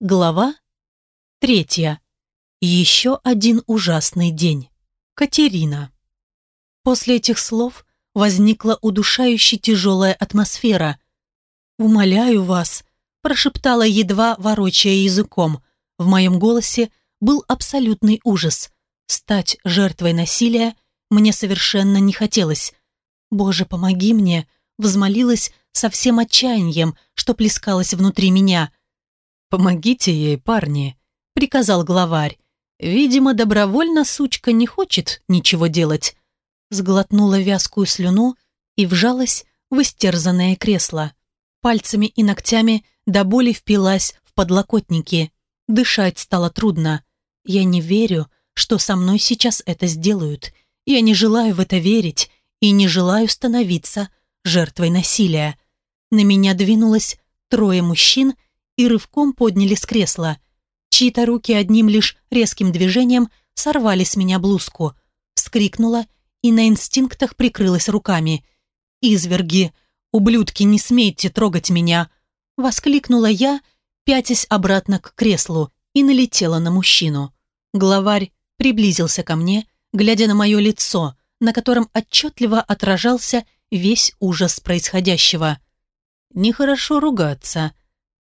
Глава третья. Еще один ужасный день. Катерина. После этих слов возникла удушающе тяжелая атмосфера. «Умоляю вас», – прошептала едва, ворочая языком. В моем голосе был абсолютный ужас. Стать жертвой насилия мне совершенно не хотелось. «Боже, помоги мне», – взмолилась со всем отчаянием, что плескалось внутри меня – «Помогите ей, парни», — приказал главарь. «Видимо, добровольно сучка не хочет ничего делать». Сглотнула вязкую слюну и вжалась в истерзанное кресло. Пальцами и ногтями до боли впилась в подлокотники. Дышать стало трудно. Я не верю, что со мной сейчас это сделают. Я не желаю в это верить и не желаю становиться жертвой насилия. На меня двинулось трое мужчин и рывком подняли с кресла. Чьи-то руки одним лишь резким движением сорвали с меня блузку. Вскрикнула и на инстинктах прикрылась руками. «Изверги! Ублюдки, не смейте трогать меня!» Воскликнула я, пятясь обратно к креслу, и налетела на мужчину. Главарь приблизился ко мне, глядя на мое лицо, на котором отчетливо отражался весь ужас происходящего. «Нехорошо ругаться»,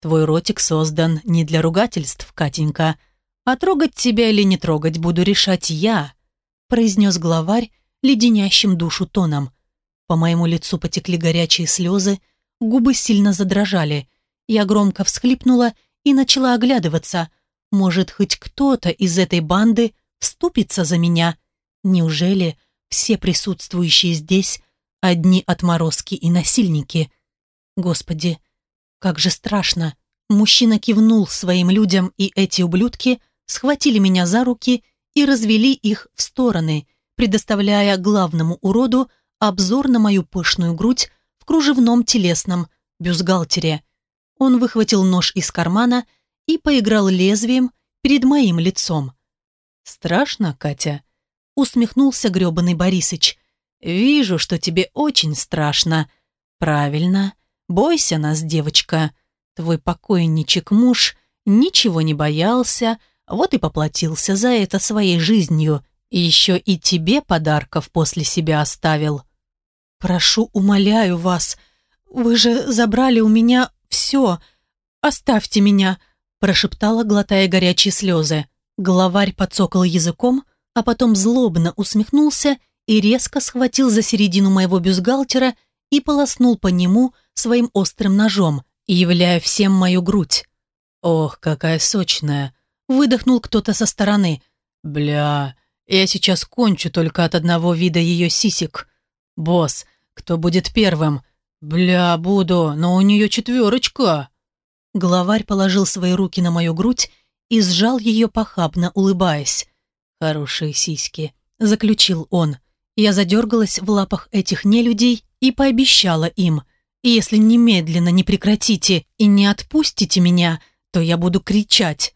Твой ротик создан не для ругательств, Катенька. А трогать тебя или не трогать буду решать я», произнес главарь леденящим душу тоном. По моему лицу потекли горячие слезы, губы сильно задрожали. Я громко всхлипнула и начала оглядываться. Может, хоть кто-то из этой банды вступится за меня? Неужели все присутствующие здесь одни отморозки и насильники? Господи, как же страшно. Мужчина кивнул своим людям, и эти ублюдки схватили меня за руки и развели их в стороны, предоставляя главному уроду обзор на мою пышную грудь в кружевном телесном бюстгальтере. Он выхватил нож из кармана и поиграл лезвием перед моим лицом. «Страшно, Катя?» — усмехнулся грёбаный Борисыч. «Вижу, что тебе очень страшно. Правильно. Бойся нас, девочка. Твой покойничек муж ничего не боялся, вот и поплатился за это своей жизнью. И еще и тебе подарков после себя оставил. Прошу, умоляю вас, вы же забрали у меня все. Оставьте меня, прошептала, глотая горячие слезы. Главарь подсокал языком, а потом злобно усмехнулся и резко схватил за середину моего бюстгальтера и полоснул по нему, своим острым ножом, являя всем мою грудь. «Ох, какая сочная!» Выдохнул кто-то со стороны. «Бля, я сейчас кончу только от одного вида ее сисек. Босс, кто будет первым? Бля, буду, но у нее четверочка!» Главарь положил свои руки на мою грудь и сжал ее похабно, улыбаясь. «Хорошие сиськи», — заключил он. Я задергалась в лапах этих нелюдей и пообещала им — если немедленно не прекратите и не отпустите меня, то я буду кричать».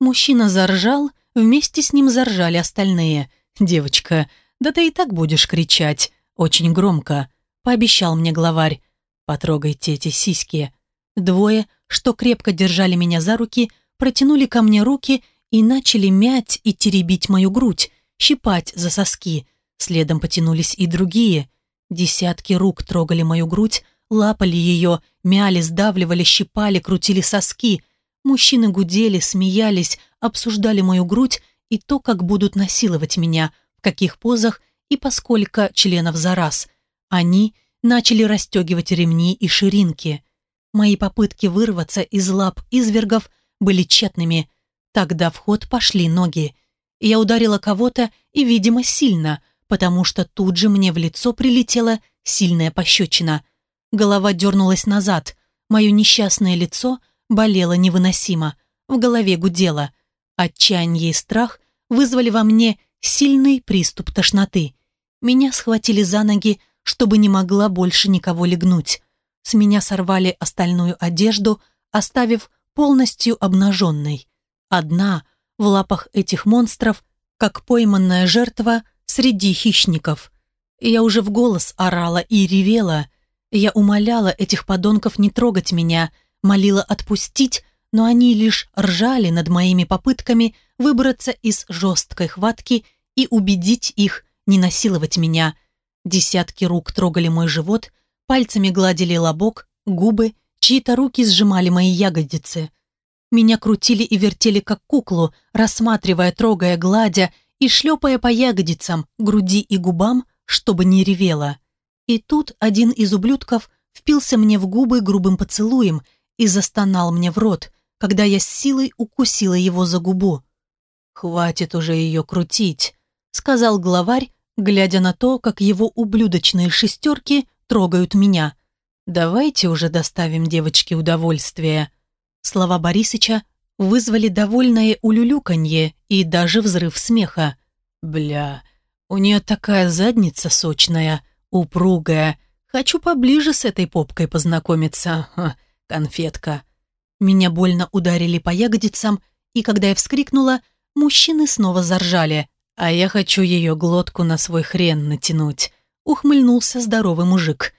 Мужчина заржал, вместе с ним заржали остальные. «Девочка, да ты и так будешь кричать. Очень громко», — пообещал мне главарь. «Потрогайте эти сиськи». Двое, что крепко держали меня за руки, протянули ко мне руки и начали мять и теребить мою грудь, щипать за соски. Следом потянулись и другие. Десятки рук трогали мою грудь, лапали ее, мяли, сдавливали, щипали, крутили соски. Мужчины гудели, смеялись, обсуждали мою грудь и то, как будут насиловать меня, в каких позах и поскольку членов за раз. Они начали расстегивать ремни и ширинки. Мои попытки вырваться из лап извергов были тщетными. Тогда в ход пошли ноги. Я ударила кого-то и, видимо, сильно, потому что тут же мне в лицо прилетела сильная пощечина – Голова дернулась назад. Мое несчастное лицо болело невыносимо. В голове гудело. Отчаяние и страх вызвали во мне сильный приступ тошноты. Меня схватили за ноги, чтобы не могла больше никого легнуть. С меня сорвали остальную одежду, оставив полностью обнаженной. Одна, в лапах этих монстров, как пойманная жертва среди хищников. Я уже в голос орала и ревела, я умоляла этих подонков не трогать меня, молила отпустить, но они лишь ржали над моими попытками выбраться из жесткой хватки и убедить их не насиловать меня. Десятки рук трогали мой живот, пальцами гладили лобок, губы, чьи-то руки сжимали мои ягодицы. Меня крутили и вертели как куклу, рассматривая, трогая, гладя и шлепая по ягодицам, груди и губам, чтобы не ревела. И тут один из ублюдков впился мне в губы грубым поцелуем и застонал мне в рот, когда я с силой укусила его за губу. «Хватит уже ее крутить», — сказал главарь, глядя на то, как его ублюдочные шестерки трогают меня. «Давайте уже доставим девочке удовольствие». Слова Борисыча вызвали довольное улюлюканье и даже взрыв смеха. «Бля, у нее такая задница сочная, упругая. Хочу поближе с этой попкой познакомиться, Ха, конфетка». Меня больно ударили по ягодицам, и когда я вскрикнула, мужчины снова заржали, а я хочу ее глотку на свой хрен натянуть. Ухмыльнулся здоровый мужик.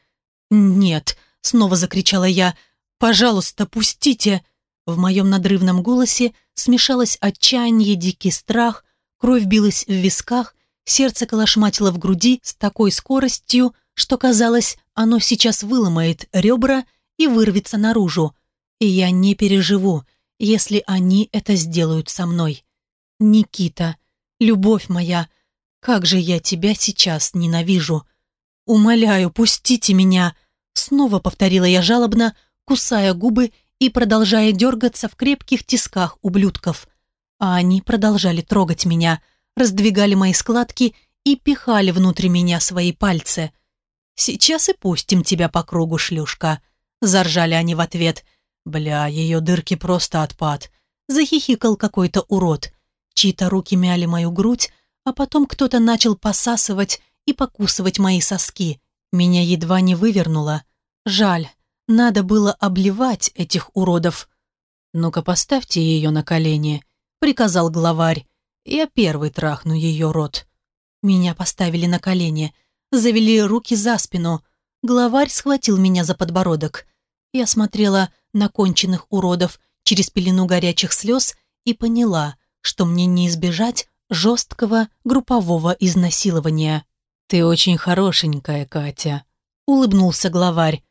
«Нет», — снова закричала я, — «пожалуйста, пустите!» В моем надрывном голосе смешалось отчаяние, дикий страх, кровь билась в висках, сердце колошматило в груди с такой скоростью, что казалось, оно сейчас выломает ребра и вырвется наружу. И я не переживу, если они это сделают со мной. Никита, любовь моя, как же я тебя сейчас ненавижу. Умоляю, пустите меня, снова повторила я жалобно, кусая губы и продолжая дергаться в крепких тисках ублюдков. А они продолжали трогать меня, раздвигали мои складки и пихали внутрь меня свои пальцы. «Сейчас и пустим тебя по кругу, шлюшка», — заржали они в ответ. «Бля, ее дырки просто отпад», — захихикал какой-то урод. Чьи-то руки мяли мою грудь, а потом кто-то начал посасывать и покусывать мои соски. Меня едва не вывернуло. Жаль, надо было обливать этих уродов. «Ну-ка, поставьте ее на колени», — приказал главарь. «Я первый трахну ее рот». Меня поставили на колени, завели руки за спину. Главарь схватил меня за подбородок. Я смотрела на конченных уродов через пелену горячих слез и поняла, что мне не избежать жесткого группового изнасилования. «Ты очень хорошенькая, Катя», — улыбнулся главарь.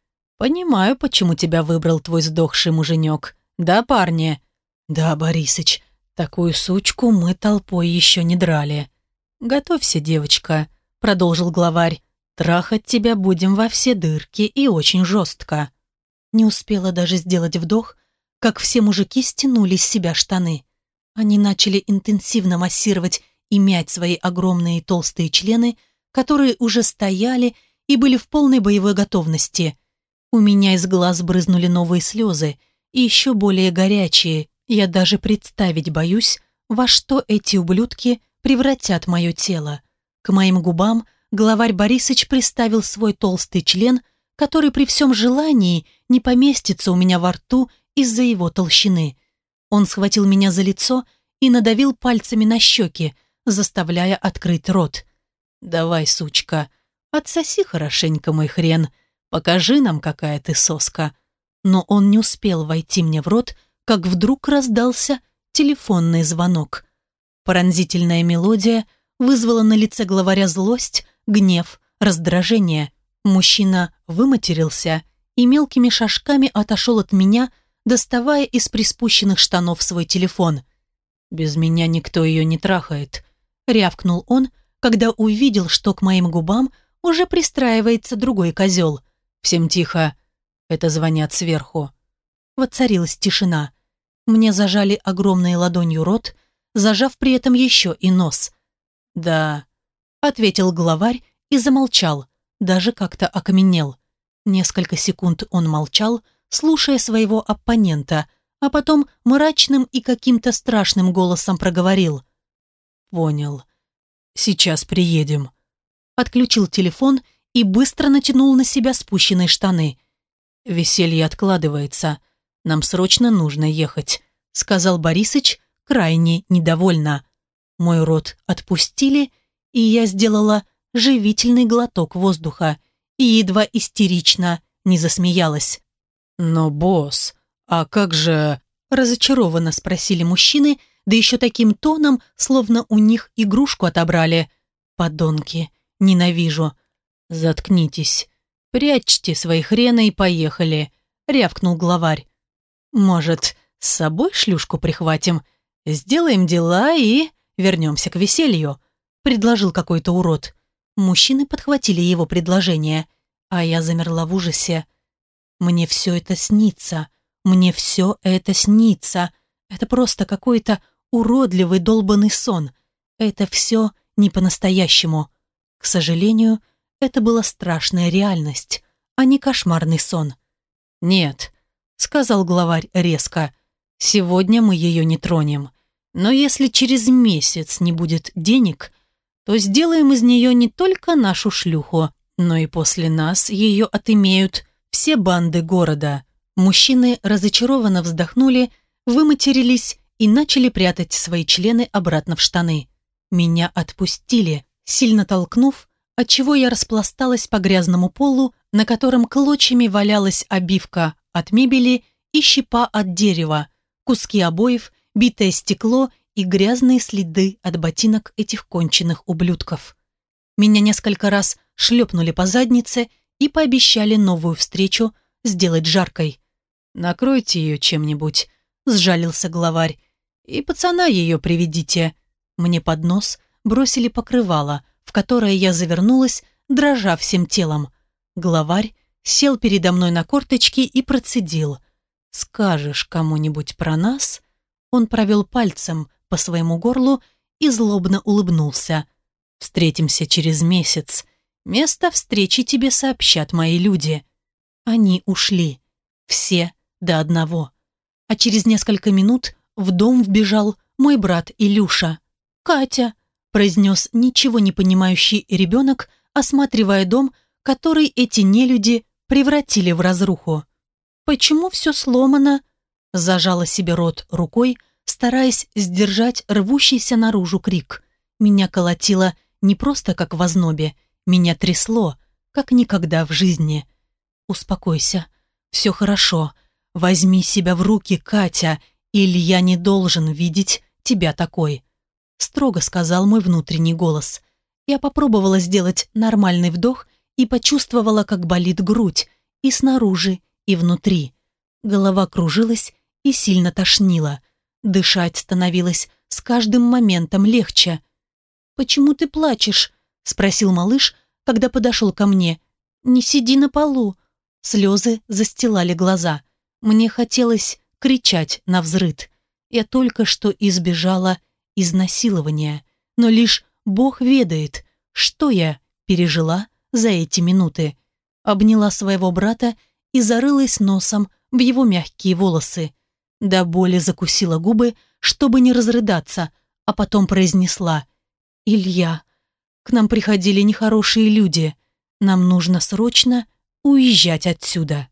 «Понимаю, почему тебя выбрал твой сдохший муженек. Да, парни?» «Да, Борисыч, такую сучку мы толпой еще не драли». «Готовься, девочка», — продолжил главарь. «Трахать тебя будем во все дырки и очень жестко». Не успела даже сделать вдох, как все мужики стянули с себя штаны. Они начали интенсивно массировать и мять свои огромные толстые члены, которые уже стояли и были в полной боевой готовности. У меня из глаз брызнули новые слезы, и еще более горячие. Я даже представить боюсь, во что эти ублюдки превратят мое тело. К моим губам главарь Борисыч приставил свой толстый член, который при всем желании не поместится у меня во рту из-за его толщины. Он схватил меня за лицо и надавил пальцами на щеки, заставляя открыть рот. «Давай, сучка, отсоси хорошенько мой хрен», покажи нам, какая ты соска». Но он не успел войти мне в рот, как вдруг раздался телефонный звонок. Пронзительная мелодия вызвала на лице главаря злость, гнев, раздражение. Мужчина выматерился и мелкими шажками отошел от меня, доставая из приспущенных штанов свой телефон. «Без меня никто ее не трахает», — рявкнул он, когда увидел, что к моим губам уже пристраивается другой козел — «Всем тихо!» Это звонят сверху. Воцарилась тишина. Мне зажали огромной ладонью рот, зажав при этом еще и нос. «Да», — ответил главарь и замолчал, даже как-то окаменел. Несколько секунд он молчал, слушая своего оппонента, а потом мрачным и каким-то страшным голосом проговорил. «Понял. Сейчас приедем». Отключил телефон и быстро натянул на себя спущенные штаны. «Веселье откладывается. Нам срочно нужно ехать», — сказал Борисыч крайне недовольно. Мой рот отпустили, и я сделала живительный глоток воздуха и едва истерично не засмеялась. «Но, босс, а как же...» разочарованно спросили мужчины, да еще таким тоном, словно у них игрушку отобрали. Подонки, ненавижу. Заткнитесь. Прячьте свои хрены и поехали, рявкнул главарь. Может, с собой шлюшку прихватим? Сделаем дела и вернемся к веселью, предложил какой-то урод. Мужчины подхватили его предложение, а я замерла в ужасе. Мне все это снится. Мне все это снится. Это просто какой-то уродливый долбанный сон. Это все не по-настоящему. К сожалению, это была страшная реальность, а не кошмарный сон. «Нет», — сказал главарь резко, — «сегодня мы ее не тронем. Но если через месяц не будет денег, то сделаем из нее не только нашу шлюху, но и после нас ее отымеют все банды города». Мужчины разочарованно вздохнули, выматерились и начали прятать свои члены обратно в штаны. Меня отпустили, сильно толкнув, отчего я распласталась по грязному полу, на котором клочьями валялась обивка от мебели и щепа от дерева, куски обоев, битое стекло и грязные следы от ботинок этих конченых ублюдков. Меня несколько раз шлепнули по заднице и пообещали новую встречу сделать жаркой. «Накройте ее чем-нибудь», — сжалился главарь. «И пацана ее приведите». Мне под нос бросили покрывало, в которое я завернулась, дрожа всем телом. Главарь сел передо мной на корточки и процедил. «Скажешь кому-нибудь про нас?» Он провел пальцем по своему горлу и злобно улыбнулся. «Встретимся через месяц. Место встречи тебе сообщат мои люди». Они ушли. Все до одного. А через несколько минут в дом вбежал мой брат Илюша. «Катя», – произнес ничего не понимающий ребенок, осматривая дом, который эти нелюди превратили в разруху. «Почему все сломано?» – зажала себе рот рукой, стараясь сдержать рвущийся наружу крик. Меня колотило не просто как в ознобе, меня трясло, как никогда в жизни. «Успокойся, все хорошо, «Возьми себя в руки, Катя, или я не должен видеть тебя такой», строго сказал мой внутренний голос. Я попробовала сделать нормальный вдох и почувствовала, как болит грудь, и снаружи, и внутри. Голова кружилась и сильно тошнила. Дышать становилось с каждым моментом легче. «Почему ты плачешь?» – спросил малыш, когда подошел ко мне. «Не сиди на полу». Слезы застилали глаза. Мне хотелось кричать на взрыд. Я только что избежала изнасилования, но лишь Бог ведает, что я пережила за эти минуты. Обняла своего брата и зарылась носом в его мягкие волосы. До боли закусила губы, чтобы не разрыдаться, а потом произнесла «Илья, к нам приходили нехорошие люди. Нам нужно срочно уезжать отсюда».